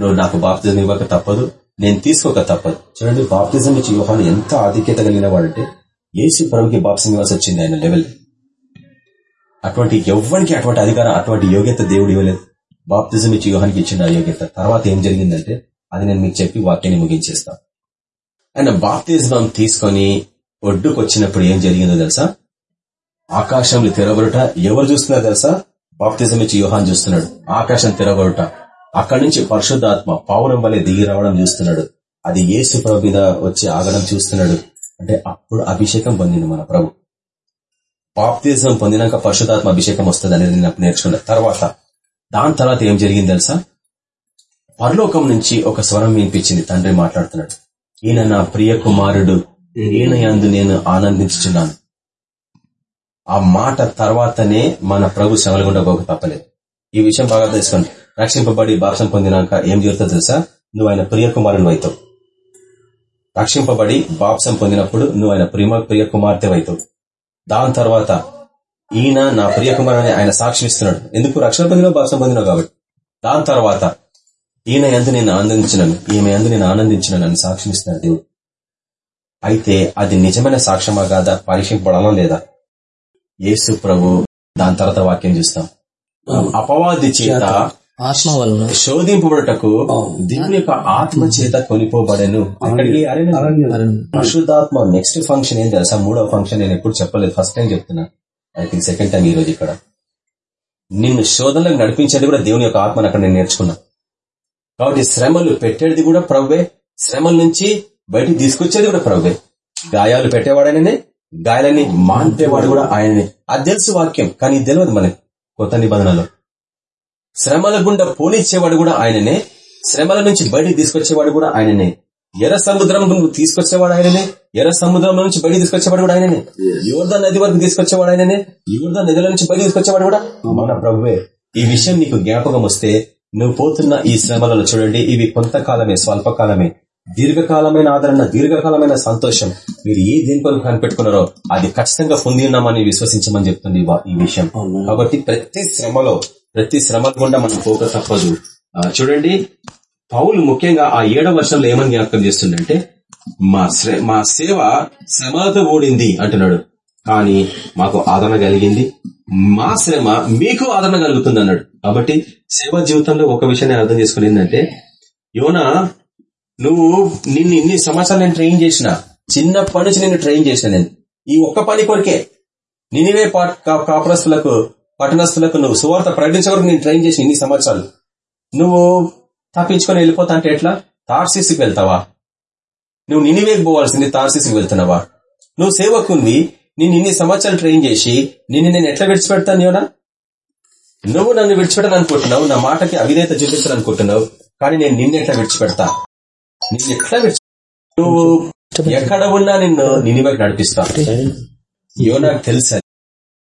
నువ్వు నాకు బాప్తిజం ఇవ్వక తప్పదు. నేను తీసుకోక తప్పదు. చూడండి బాప్తిజం ఇచ్చి వ్యూహాన్ని ఎంత ఆధిక్యత కలిగిన వాడంటే ఏసు ప్రభుకి బాప్సింగ్ ఇవ్వాల్సి వచ్చింది ఆయన లెవెల్ అటువంటి ఎవ్వరికి అటువంటి అధికారం అటువంటి యోగ్యత దేవుడు ఇవ్వలేదు. బాప్తిజం ఇచ్చి వ్యూహానికి ఇచ్చిన యోగ్యత. తర్వాత ఏం జరిగిందంటే అది నేను మీకు చెప్పి వాక్యాన్ని ముగించేస్తా. ఆయన బాప్తిజం తీసుకొని ఒడ్డుకు వచ్చినప్పుడు ఏం జరిగిందో తెలుసా? ఆకాశంలో తెరవరుట ఎవరు చూస్తున్నారు తెలుసా? బాప్తిజం ఇచ్చి వ్యూహాన్ని చూస్తున్నాడు. ఆకాశం తెరవరుట. అక్కడి నుంచి పరిశుద్ధాత్మ పౌరం వలె దిగి రావడం చూస్తున్నాడు. అది ఏసు ప్రభు మీద వచ్చి ఆగడం చూస్తున్నాడు. అంటే అప్పుడు అభిషేకం పొందింది మన ప్రభు. బాప్తిజం పొందినాక పరిశుధాత్మ అభిషేకం వస్తుంది అనేది నేను నేర్చుకున్న. తర్వాత దాని తర్వాత ఏం జరిగింది తెలుసా? పరలోకం నుంచి ఒక స్వరం వినిపించింది. తండ్రి మాట్లాడుతున్నాడు. ఈయన నా ప్రియ కుమారుడు ఈయన అందు నేను ఆనందించుచున్నాను. ఆ మాట తర్వాతనే మన ప్రభు శ్రమలు గుండా తప్పలేదు. ఈ విషయం బాగా తెలుసుకోండి. రక్షింపబడి బాప్సం పొందినాక ఏం జరుగుతుందో తెలుసా? నువ్వు ఆయన ప్రియ కుమారుని అవుతావు. రక్షింపబడి బాప్సం పొందినప్పుడు నువ్వు ఆయన ప్రియ ప్రియ కుమార్తె అవుతావు. దాని తర్వాత ఈయన నా ప్రియ కుమారుని ఆయన సాక్షి ఇస్తున్నాడు. ఎందుకు రక్షణ పొందిన బాప్సం పొందినావు కాబట్టి? దాని తర్వాత ఈయన ఎందు నేను ఆనందించినను ఈమె ఎందు నేను ఆనందించినను అని సాక్ష్యం ఇస్తున్నాడు దేవుడు. అయితే అది నిజమైన సాక్ష్యమా కాదా? పరీక్షింపబడాలా లేదా? యేసు ప్రభు దాని తర్వాత వాక్యం చూస్తాం. అపవాది చేత ఆత్మ వలన. శోధింపబడటకు దేవుని యొక్క ఆత్మ చేత కొనిపోబడను. అక్కడికి అరణ్యం. పరిశుద్ధాత్మ నెక్స్ట్ ఫంక్షన్ ఏం తెలుసా? మూడో ఫంక్షన్ నేను ఎప్పుడు చెప్పలేదు. ఫస్ట్ టైం చెప్తున్నా. ఐ థింక్ సెకండ్ టైం ఈ రోజు ఇక్కడ. నిన్ను శోధనలకు నడిపించేది కూడా దేవుని యొక్క ఆత్మను అక్కడ నేను నేర్చుకున్నా. కాబట్టి శ్రమలు పెట్టేది కూడా ప్రవ్వే శ్రమల నుంచి బయటికి తీసుకొచ్చేది కూడా ప్రవ్వే గాయాలు పెట్టేవాడనే గాయాలని మాన్పేవాడు కూడా ఆయననే. అది తెలుసు వాక్యం కానీ ఇది తెలియదు మనకి. కొత్త నిబంధనలో. శ్రమల గుండా పోనిచ్చేవాడు కూడా ఆయననే. శ్రమల నుంచి బయటికి తీసుకొచ్చేవాడు కూడా ఆయననే. ఎర్ర సముద్రం తీసుకొచ్చేవాడు ఆయననే. ఎర్ర సముద్రం నుంచి బయటికి తీసుకొచ్చేవాడు కూడా ఆయననే. యువత నది వరకు తీసుకొచ్చేవాడు ఆయననే. యువత నదిల నుంచి బయటికి తీసుకొచ్చేవాడు కూడా మన ప్రభువే. ఈ విషయం నీకు జ్ఞాపకం వస్తే నువ్వు పోతున్న ఈ శ్రమలలో చూడండి. ఇవి కొంతకాలమే స్వల్పకాలమే. దీర్ఘకాలమైన ఆదరణ దీర్ఘకాలమైన సంతోషం. మీరు ఏ దేని కొరకు కనిపెట్టుకున్నారో అది ఖచ్చితంగా పొంది ఉన్నామని విశ్వసించమని చెప్తుంది ఈ విషయం. కాబట్టి ప్రతి శ్రమలో ప్రతి శ్రమ గుండా మనం పోక తప్పదు. చూడండి పౌలు ముఖ్యంగా ఆ ఏడవ వర్షంలో ఏమని జ్ఞాపకం చేస్తుందంటే మా మా సేవ శ్రమలతో కూడింది అంటున్నాడు. కానీ మాకు ఆదరణ కలిగింది. మా శ్రమ మీకు ఆదరణ కలుగుతుంది అన్నాడు. కాబట్టి సేవ జీవితంలో ఒక విషయాన్ని అర్థం చేసుకుని ఏంటంటే యోనా నువ్వు నిన్ను ఇన్ని సంవత్సరాలు నేను ట్రైన్ చేసిన చిన్నప్పటి నుంచి నేను ట్రైన్ చేసిన నేను. ఈ ఒక్క పని కొరికే. నినివే పా- కాపురస్తులకు పట్టణస్తులకు నువ్వు సువార్త ప్రకటించే వరకు నేను ట్రైన్ చేసిన ఇన్ని సంవత్సరాలు. నువ్వు తప్పించుకొని వెళ్ళిపోతా అంటే ఎట్లా? తార్సీస్కి వెళ్తావా? నువ్వు నినివేకి పోవాల్సింది తార్సీస్కి వెళ్తున్నావా? నువ్వు సేవకుని నేను ఇన్ని సంవత్సరాలు ట్రైన్ చేసి నిన్ను నేను ఎట్లా విడిచిపెడతాను యోనా? నువ్వు నన్ను విడిచిపెట్టాలని అనుకుంటున్నావు నా మాటకి అవిధేత చూపించాలనుకుంటున్నావు కానీ నేను నిన్ను ఎట్లా విడిచిపెడతా? నిన్ను ఎట్లా విడిచి? నువ్వు ఎక్కడ ఉన్నా నిన్ను నినివేకి నడిపిస్తా. యోనాకు తెలుసు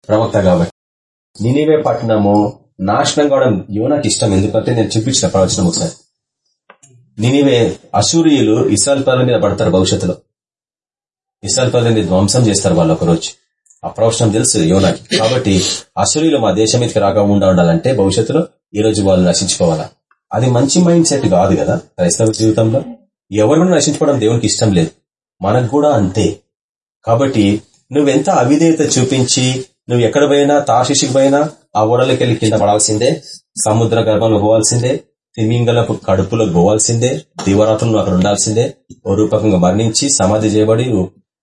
ప్రవక్త కాబట్టి. నినివే పట్టణము నాశనం కావడం యోనాకి ఇష్టం. ఎందుకంటే నేను చూపించిన ప్రవచనం ఒకసారి. నినివే అసూరియులు ఇసాల్ పదల మీద పడతారు భవిష్యత్తులో. ఇసాల్ పదల మీద ధ్వంసం చేస్తారు వాళ్ళు ఒకరోజు. ఆ ప్రవచనం తెలుసు యోనాకి. కాబట్టి అసూరియులు మా దేశం మీదకి రాకుండా ఉండాలంటే భవిష్యత్తులో ఈ రోజు వాళ్ళు నశించుకోవాలా? అది మంచి మైండ్ సెట్ కాదు కదా క్రైస్తవ జీవితంలో. ఎవరు కూడా నశించుకోవడం దేవునికి ఇష్టం లేదు. మనకు కూడా అంతే. కాబట్టి నువ్వెంత అవిధేయత చూపించి నువ్వు ఎక్కడ పోయినా తాశిషికి పోయినా ఆ ఓడలకి వెళ్ళి కింద పడాల్సిందే సముద్ర గర్భంలో పోవాల్సిందే తిమింగలపు కడుపులో పోవాల్సిందే దివరాత్రులు అక్కడ ఉండాల్సిందే ఓ రూపకంగా మరణించి సమాధి చేయబడి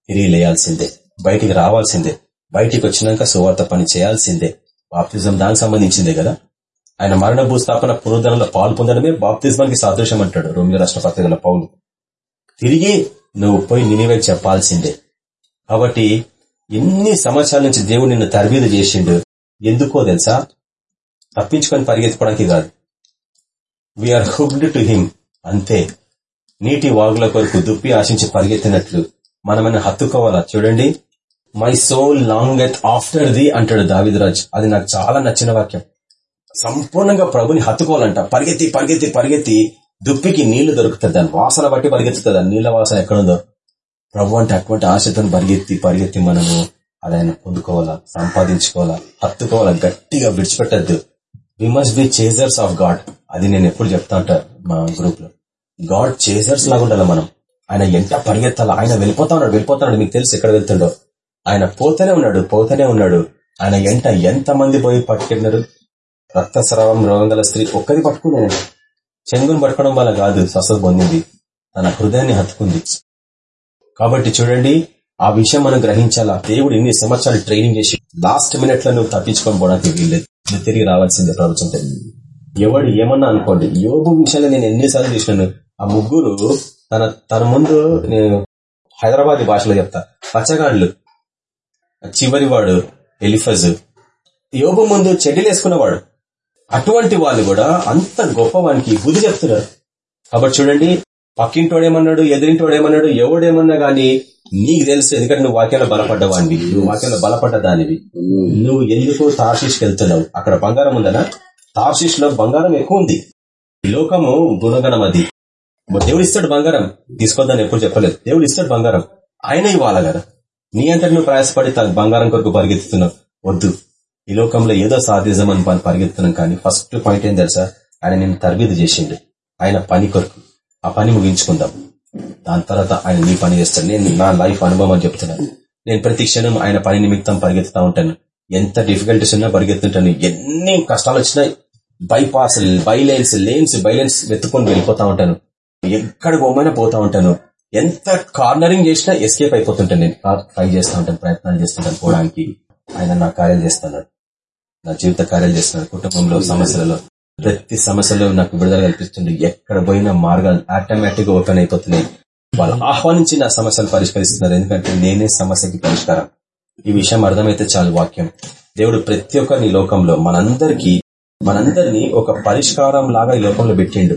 తిరిగి లేయాల్సిందే బయటికి రావాల్సిందే బయటికి వచ్చినాక సువార్త పని చేయాల్సిందే బాప్తిజం దానికి సంబంధించిందే కదా? ఆయన మరణ భూస్థాపన పునరుద్ధరణలో పాలు పొందడమే బాప్తిజమానికి సాదృశ్యం అంటాడు రోమిల రాష్ట్ర పత్రికల పౌలు. తిరిగి నువ్వు పోయి నినివే చెప్పాల్సిందే. కాబట్టి ఎన్ని సంవత్సరాల నుంచి దేవుడు నిన్ను తరబీదు చేసిండు? ఎందుకో తెలుసా? తప్పించుకొని పరిగెత్తుకోవడానికి కాదు. వీఆర్ హుక్డ్ టు హిమ్ అంతే. నీటి వాగుల కొరకు దుప్పి ఆశించి పరిగెత్తినట్లు మనమని హత్తుకోవాలా? చూడండి. My soul longeth after the అంటాడు దావిదరాజ్. అది నాకు చాలా నచ్చిన వాక్యం. సంపూర్ణంగా ప్రభుని హత్తుకోవాలంట. పరిగెత్తి పరిగెత్తి పరిగెత్తి దుప్పికి నీళ్ళు దొరుకుతుంది దాని వాసన బట్టి పరిగెత్తుతుంది ఆ నీళ్ళ వాసన ఎక్కడుందో? ప్రభు అంటే అటువంటి ఆశతో పరిగెత్తి పరిగెత్తి మనము అది ఆయన పొందుకోవాలా సంపాదించుకోవాలా హత్తుకోవాలా గట్టిగా విడిచిపెట్టద్దు. We must be chasers of God అది నేను ఎప్పుడు చెప్తా ఉంటాను మా గ్రూప్లో గాడ్ చేజర్స్ లాగా ఉండాలి మనం. ఆయన ఎంత పరిగెత్తాలా? ఆయన వెళ్ళిపోతా ఉన్నాడు వెళ్ళిపోతున్నాడు మీకు తెలుసు ఎక్కడ వెళ్తుండో. ఆయన పోతూనే ఉన్నాడు పోతూనే ఉన్నాడు. ఆయన ఎంట ఎంత మంది పోయి పట్టుకున్నారు రక్తస్రావం రోగం గల స్త్రీ ఒక్కది పట్టుకున్నాడు. చెంగును పట్టుకోవడం వల్ల కాదు స్వస్థత పొందింది తన హృదయాన్ని హత్తుకుంది. కాబట్టి చూడండి ఆ విషయం మనం గ్రహించాలా? దేవుడు ఇన్ని సంవత్సరాలు ట్రైనింగ్ చేసి లాస్ట్ మినిట్లో నువ్వు తప్పించుకొని పోవడానికి వీల్లేదు. నువ్వు తిరిగి రావాల్సిందే ప్రవచన ఎవడు ఏమన్నా అనుకోండి యోగు విషయంలో నేను ఎన్నిసార్లు చూసినాను. ఆ ముగ్గురు తన తన ముందు నేను హైదరాబాద్ భాషలో చెప్తా. పచ్చగాండ్లు చివరి వాడు ఎలిఫజ్. యోగు ముందు చెడ్డీలేసుకున్నవాడు అటువంటి వాళ్ళు కూడా అంత గొప్పవానికి బుద్ధి చెప్తున్నారు. కాబట్టి చూడండి పక్కింటోడేమన్నాడు ఎదిరింటోడేమన్నాడు ఎవడేమన్నా గానీ నీకు తెలుసు ఎందుకంటే నువ్వు వాక్యంలో బలపడ్డవాడివి. నువ్వు వాక్యంలో బలపడ్డ దానివి నువ్వు ఎందుకు తార్షిష్కి వెళ్తున్నావు అక్కడ బంగారం ఉందనా? తార్షిష్లో బంగారం ఎక్కువ ఉంది. ఈ లోకము గుణగణం అది. దేవుడు ఇస్తాడు బంగారం. తీసుకోద్దని ఎప్పుడు చెప్పలేదు. దేవుడు ఇస్తాడు బంగారం. ఆయన ఇవ్వాలి కదా? నీ అంతటి నువ్వు ప్రయాసపడి తా- బంగారం కొరకు పరిగెత్తుతున్నావు. వద్దు. ఈ లోకంలో ఏదో పని పరిగెత్తున్నాం కానీ ఫస్ట్ పాయింట్ ఏం తెలుసా? ఆయన నేను తరబిది చేసిండు. ఆయన పని కొరకు. ఆ పని ముగించుకుందాం. దాని తర్వాత ఆయన నీ పని చేస్తాడు. నేను నా లైఫ్ అనుభవం అని చెప్తున్నాను. నేను ప్రతి క్షణం ఆయన పని నిమిత్తం పరిగెత్తుతా ఉంటాను. ఎంత డిఫికల్టీస్ ఉన్నా పరిగెత్తుంటాను. ఎన్ని కష్టాలు వచ్చినాయి బైపాస్ బైలైన్స్ లేన్స్ బైలైన్స్ వెతుక్కొని వెళ్ళిపోతా ఉంటాను. ఎక్కడ పోమైనా పోతా ఉంటాను. ఎంత కార్నరింగ్ చేసినా ఎస్కేప్ అయిపోతుంటాను నేను. ట్రై చేస్తూ ఉంటాను ప్రయత్నాలు చేస్తుంటాను పోవడానికి. ఆయన నా కార్యాలు చేస్తున్నాడు. నా జీవిత కార్యాలు చేస్తున్నాడు. కుటుంబంలో సమస్యలలో. ప్రతి సమస్యలో నాకు విడుదల కల్పిస్తుంది ఎక్కడ పోయినా మార్గాలు ఆటోమేటిక్గా ఓపెన్ అయిపోతున్నాయి. వాళ్ళు ఆహ్వానించి నా సమస్యలు పరిష్కరిస్తున్నారు. ఎందుకంటే నేనే సమస్యకి పరిష్కారం. ఈ విషయం అర్థమైతే చాలు వాక్యం. దేవుడు ప్రతి ఒక్కరిని లోకంలో మనందరికీ మనందరినీ ఒక పరిష్కారం లాగా ఈ లోకంలో పెట్టిండు.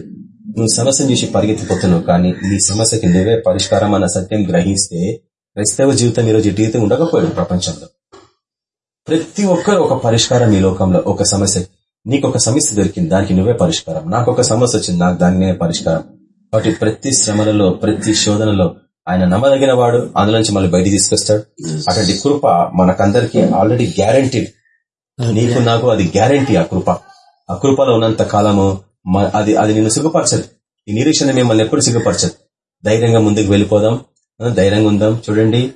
నువ్వు సమస్యను చూసి పరిగెత్తిపోతున్నావు కానీ నీ సమస్యకి నువ్వే పరిష్కారం అన్న సత్యం గ్రహిస్తే క్రైస్తవ జీవితం ఈరోజు జీవితం ఉండకపోయాడు ప్రపంచంలో. ప్రతి ఒక్కరు ఒక పరిష్కారం ఈ లోకంలో ఒక సమస్యకి. నీకు ఒక సమస్య దొరికింది దానికి నువ్వే పరిష్కారం. నాకు ఒక సమస్య వచ్చింది నాకు దానికి నేనే పరిష్కారం. కాబట్టి ప్రతి శ్రమలలో ప్రతి శోధనలో ఆయన నమ్మదగిన వాడు అందులోంచి మళ్ళీ బయటికి తీసుకొస్తాడు. అటువంటి కృప మనకందరికి ఆల్రెడీ గ్యారంటీడ్ నీకు నాకు అది గ్యారంటీ ఆ కృప. ఆ కృపలో ఉన్నంత కాలము అది అది నిన్ను సిగ్గుపరచదు. ఈ నిరీక్షణ మిమ్మల్ని ఎప్పుడు సిగ్గుపరచదు. ధైర్యంగా ముందుకు వెళ్ళిపోదాం. ధైర్యంగా ఉందాం. చూడండి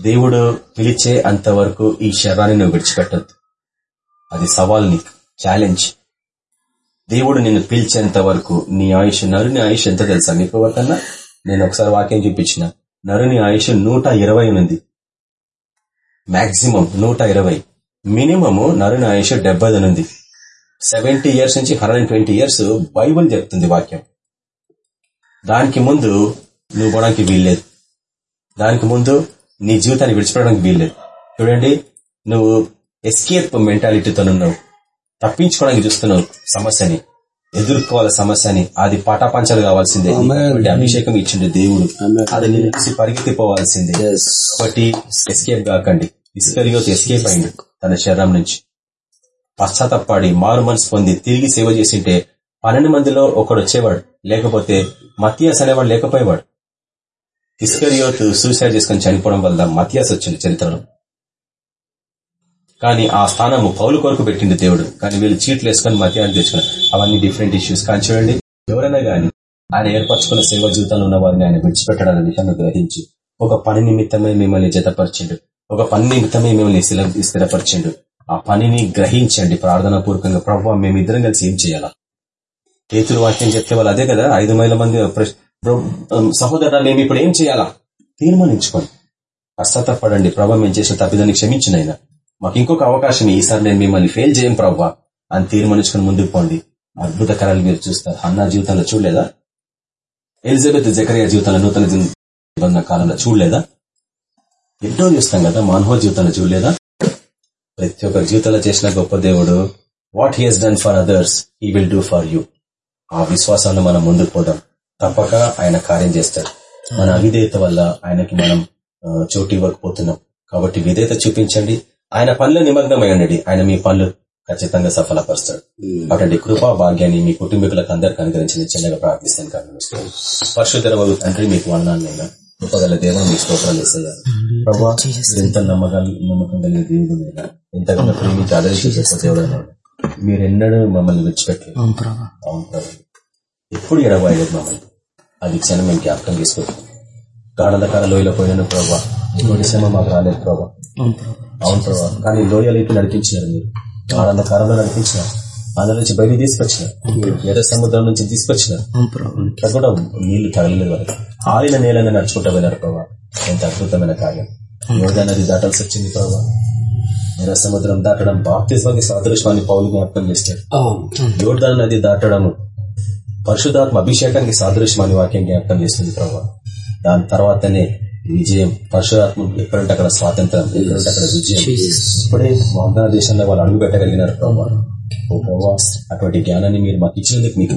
దేవుడు పిలిచే అంతవరకు ఈ శరీరాన్ని నువ్వు విడిచిపెట్టద్దు. అది సవాల్ నీకు. ఛాలెంజ్ దేవుడు నిన్ను పిలిచేంత వరకు నీ ఆయుష్ నరుని ఆయుష్ ఎంత తెలుసా మీకు ఎవరికన్నా? నేను ఒకసారి వాక్యం చూపించిన. నరుని ఆయుష్ నూట ఇరవై ఉంది. మాక్సిమం నూట ఇరవై. మినిమము నరుని ఆయుష్ డెబ్బై ఉంది. సెవెంటీ ఇయర్స్ నుంచి హండ్రెడ్ ట్వంటీ ఇయర్స్ బైబుల్ చెప్తుంది వాక్యం. దానికి ముందు నువ్వు పోవడానికి వీల్లేదు. దానికి ముందు నీ జీవితాన్ని విడిచిపెట్టడానికి వీల్లేదు. చూడండి నువ్వు ఎస్కేప్ మెంటాలిటీతో ఉన్నావు తప్పించుకోవడానికి చూస్తున్నావు సమస్యని ఎదుర్కోవాలి సమస్యని అది పాటాపంచాలు కావాల్సిందే. అభిషేకం ఇచ్చిండు దేవుడు. అది నిలిచి పరిగెత్తిపోవాల్సిందే. కాబట్టి ఎస్కేప్ కాకండి. ఇస్కరియోత్ ఎస్కేప్ అయింది తన శరీరం నుంచి. పశ్చాత్తపడి మారు మనసు పొంది తిరిగి సేవ చేసింటే పన్నెండు మందిలో ఒకడు వచ్చేవాడు. లేకపోతే మతియాస్ అనేవాడు లేకపోయేవాడు. ఇస్కరియోత్ సూసైడ్ చేసుకుని చనిపోవడం వల్ల మతియాస్ వచ్చింది చరిత్రలో. కానీ ఆ స్థానము పౌలు కొరకు పెట్టింది దేవుడు. కానీ వీళ్ళు చీట్లు వేసుకొని మధ్యాహ్నం తెచ్చుకున్నారు. అవన్నీ డిఫరెంట్ ఇష్యూస్ కానీ చూడండి ఎవరైనా కానీ ఆయన ఏర్పరచుకున్న సేవ జీవితంలో ఉన్న వారిని ఆయన విడిచిపెట్టడాన్ని విషయాన్ని గ్రహించి ఒక పని నిమిత్తమే మిమ్మల్ని జతపరిచిండు. ఒక పని నిమిత్తమే మిమ్మల్ని స్థిరపరిచిండు. ఆ పనిని గ్రహించండి ప్రార్థన పూర్వకంగా ప్రభావ మేమిద్దరం కలిసి ఏం చేయాలా? చేతులు వాక్యం చెప్తే వాళ్ళు అదే కదా ఐదు వేల మంది సహోదర మేము ఇప్పుడు ఏం చేయాలా? తీర్మానించుకోండి. పశ్చాత్తపడండి ప్రభావ మేము చేసిన తప్పిదాన్ని క్షమించిన మాకు ఇంకొక అవకాశం ఈసారి నేను మిమ్మల్ని ఫెయిల్ చేయం ప్రవ్వా అని తీర్మానించుకుని ముందుకు పోండి. అద్భుత కళలు మీరు చూస్తారు. అన్న జీవితంలో చూడలేదా? ఎలిజబెత్ జకరియా జీవితంలో నూతన నిబంధన కాలంలో చూడలేదా? ఎన్నో చూస్తాం కదా మానవ జీవితంలో చూడలేదా? ప్రతి ఒక్క జీవితంలో చేసిన గొప్ప దేవుడు. What he has done for others he will do for you ఆ విశ్వాసాన్ని మనం ముందుకు పోదాం. తప్పక ఆయన కార్యం చేస్తాడు. మన అవిధేయత వల్ల ఆయనకి మనం చోటు ఇవ్వకపోతున్నాం. కాబట్టి విధేయత చూపించండి. ఆయన పనులు నిమగ్నమై ఉండండి. ఆయన మీ పనులు ఖచ్చితంగా సఫలపరుస్తాడు. కాబట్టి కృపా భాగ్యాన్ని మీ కుటుంబీకులకు అందరికి అనుగ్రహించి చిన్నగా ప్రార్థిస్తాను కానీ పరిశుద్ధ వగు తండ్రి మీకు వందాలైనా కృపగల దేవం మీ స్తోత్రాలు ప్రభా ఎంత నమ్మకాలు నమ్మకం కలిగిన దేవుడు ఎంతగానో ప్రేమించి ఆదర్శించే దేవుడు మీరు ఎన్నడూ మమ్మల్ని విడిచిపెట్టలేదు. అవును ప్రభా. ఎప్పుడు ఎడబాయలేదు మమ్మల్ని అది క్షణం మేము జ్ఞాపకం చేసుకోవచ్చు గాఢంధకార లోయలో పోయినాను ప్రభావ శ్రమ మాకు రాలేదు ప్రభావ అవును ప్రభా అవును ప్రభావ కానీ లోయలు ఇటు నడిపించినారు మీరు. గాఢంధకారంలో నడిపించినారు. అందులో నుంచి బయటికి తీసుకొచ్చినారు. ఎర్ర సముద్రం నుంచి ఇక్కడ కూడా నీళ్ళు తగలలేదు వాళ్ళకి ఆరిన నేలను నడుచుకుంటూ వెళ్ళారు ప్రభావ ఎంత అద్భుతమైన కార్యం. యోగా నది దాటాల్సి వచ్చింది ప్రభావ ఎర్ర సముద్రం దాటడం బాప్తిస్వామి సాదృశ్వాన్ని పౌలు జ్ఞాపకం చేస్తారు యోర్దాన్ నది దాటడము పరిశుధాత్మ అభిషేకానికి సాదృశ్యం అని వాక్యం జ్ఞాపకం చేస్తుంది ప్రభావ దాని తర్వాతనే విజయం పరశురాత్మ ఎక్కడంటే అక్కడ స్వాతంత్రం ఎక్కడంటే అక్కడ విజయం. ఇప్పుడే దేశంలో వాళ్ళు అడుగు పెట్టగలిగినారు ప్రభావ ఓ అటువంటి జ్ఞానాన్ని మీరు మాకు ఇచ్చినందుకు మీకు.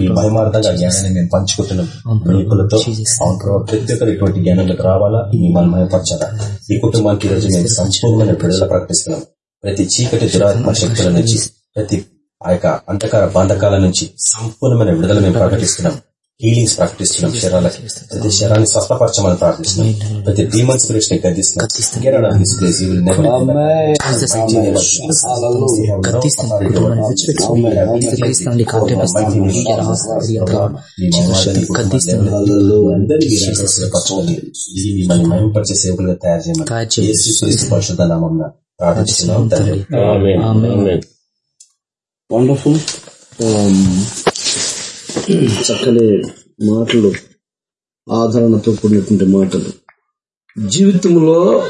మీ మహిమార్థంగా జ్ఞానాన్ని మేము పంచుకుంటున్నాం. మీకులతో అవును ప్రభావ ప్రతి ఒక్కరు ఇటువంటి జ్ఞానంలోకి రావాలా? మిమ్మల్ని మయపరచాలా ఈ కుటుంబానికి ఈ రోజు మేము సంపూర్ణమైన విడుదల ప్రకటిస్తున్నాం. ప్రతి చీకటి దురాత్మ శక్తుల నుంచి ప్రతి ఆ యొక్క అంధకార బంధకాల నుంచి సంపూర్ణమైన విడుదల మేము ప్రకటిస్తున్నాం. హీలింగ్స్ ప్రకటిస్తున్నాం శరీరాలకి ప్రతి శరీరాన్ని స్వస్థపరచమని ప్రార్థిస్తున్నాం. ప్రతి డీమన్ స్పిరిట్స్ని గద్దిస్తున్నాం. Get out of this place. You will never come back. Mighty name of Jesus. We have no authority over this. We have గద్దిస్తాండి కాటేపిస్తాండి ఈ రాస్తాండి అట్లా శక్తి గద్దిస్తాండి అందరినీ మీరు ఆకర్షింపరచుకొని ఇది మిమ్మల్ని మహిమపరిచే సేవకులుగా తయారు చేయమని పరిశుద్ధ నామం ప్రార్థిస్తున్నాం వండర్ఫుల్ చక్కని మాటలు ఆదరణతో కూడినటువంటి మాటలు. జీవితంలో